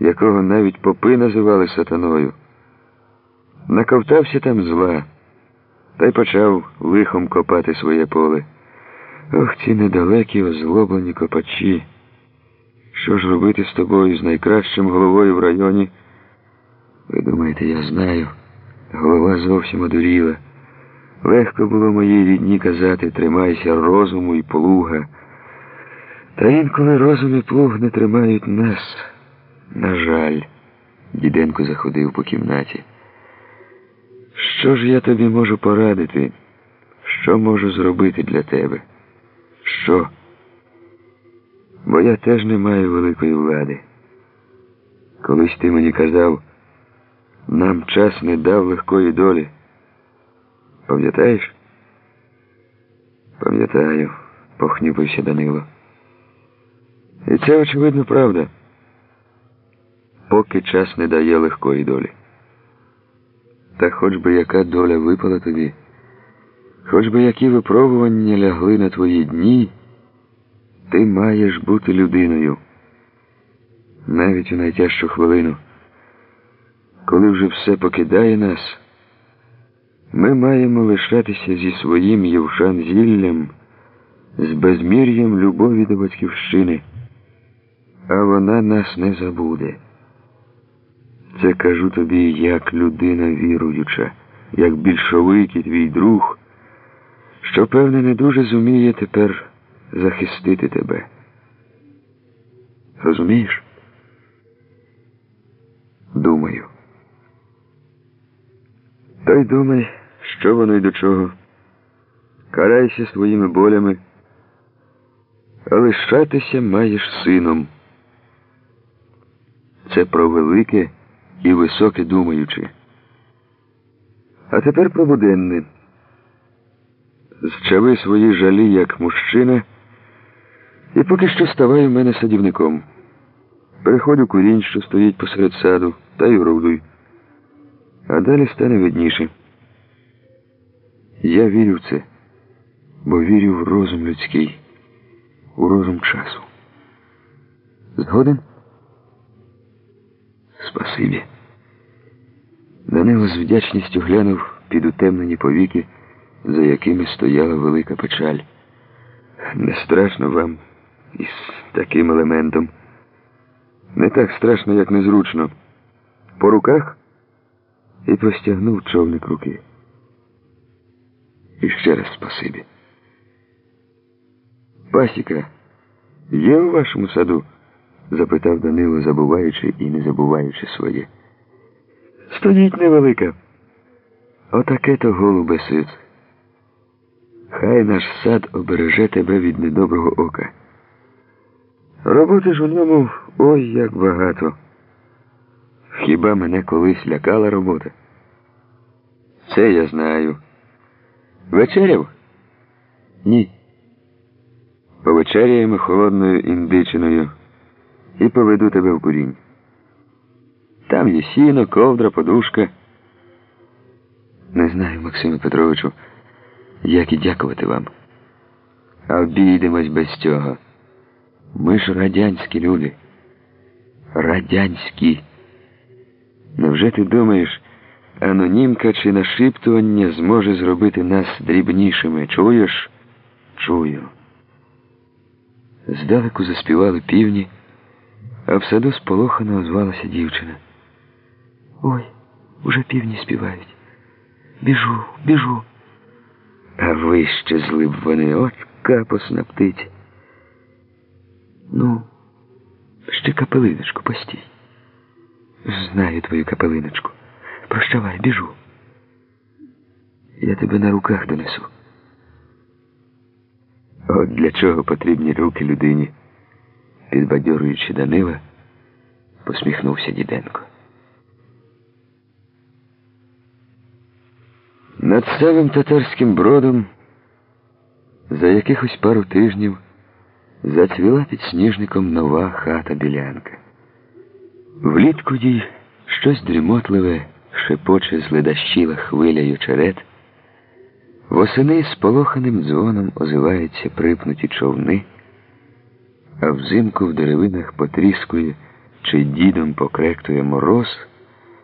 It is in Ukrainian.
якого навіть попи називали сатаною. Наковтався там зла, та й почав лихом копати своє поле. Ох, ці недалекі озлоблені копачі. Що ж робити з тобою, з найкращим головою в районі? Ви думаєте, я знаю. Голова зовсім одуріла. Легко було моїй рідні казати, тримайся розуму і плуга. Та інколи розум і плуг не тримають нас. На жаль, Діденко заходив по кімнаті. Що ж я тобі можу порадити? Що можу зробити для тебе? Що? Бо я теж не маю великої влади. Колись ти мені казав, нам час не дав легкої долі. Пам'ятаєш? Пам'ятаю, похнюпився Данило. І це, очевидно, правда. Поки час не дає легкої долі. Та хоч би яка доля випала тобі, хоч би які випробування лягли на твої дні, ти маєш бути людиною. Навіть у найтяжчу хвилину, коли вже все покидає нас, ми маємо лишатися зі своїм євшан зіллям, з безмір'ям любові до батьківщини, а вона нас не забуде. Це кажу тобі як людина віруюча, як більшовик і твій друг, що, певне, не дуже зуміє тепер захистити тебе. Розумієш? Думаю. То й думай, що воно й до чого. Карайся своїми болями, а лишатися маєш сином. Це про велике і високе думаючи. А тепер про буденне. Зчави свої жалі як мужчина, і поки що ставай у мене садівником. Переходь у курінь, що стоїть посеред саду, та й орудуй. А далі стане видніше. Я вірю в це, бо вірю в розум людський, у розум часу. Згоден? Спасибі. Данило з вдячністю глянув під утемнені повіки, за якими стояла велика печаль. Не страшно вам із таким елементом. Не так страшно, як незручно. По руках і простягнув човник руки. І ще раз спасибі. Пасіка є у вашому саду? Запитав Данило, забуваючи і не забуваючи своє. Стоїть невелика. Отаке то голубе сит. Хай наш сад обереже тебе від недоброго ока. Роботи ж у ньому ой як багато. Хіба мене колись лякала робота? Це я знаю. Вечеряв? Ні. Повечеряємо холодною індичиною і поведу тебе в курінь. Там є сіно, ковдра, подушка. Не знаю, Максиме Петровичу, як і дякувати вам. Обійдемось без цього. Ми ж радянські люди. Радянські. Невже ти думаєш, анонімка чи нашіптування зможе зробити нас дрібнішими? Чуєш? Чую. Здалеку заспівали півні, а в саду сполохано озвалася дівчина. Ой, уже півні співають. Біжу, біжу. А вище зли б вони, от капосна птиця. Ну, ще капелиночку постій. Знаю твою капелиночку. Прощавай, біжу. Я тебе на руках донесу. От для чого потрібні руки людині, підбадьорюючи Данила, посміхнувся Діденко. Над самим татарським бродом за якихось пару тижнів зацвіла під сніжником нова хата білянка. Влітку їй щось дрімотливе шепоче зледащила хвиля очерет. Восени полоханим дзвоном озиваються припнуті човни, а взимку в деревинах потріскує чи дідом покректує мороз.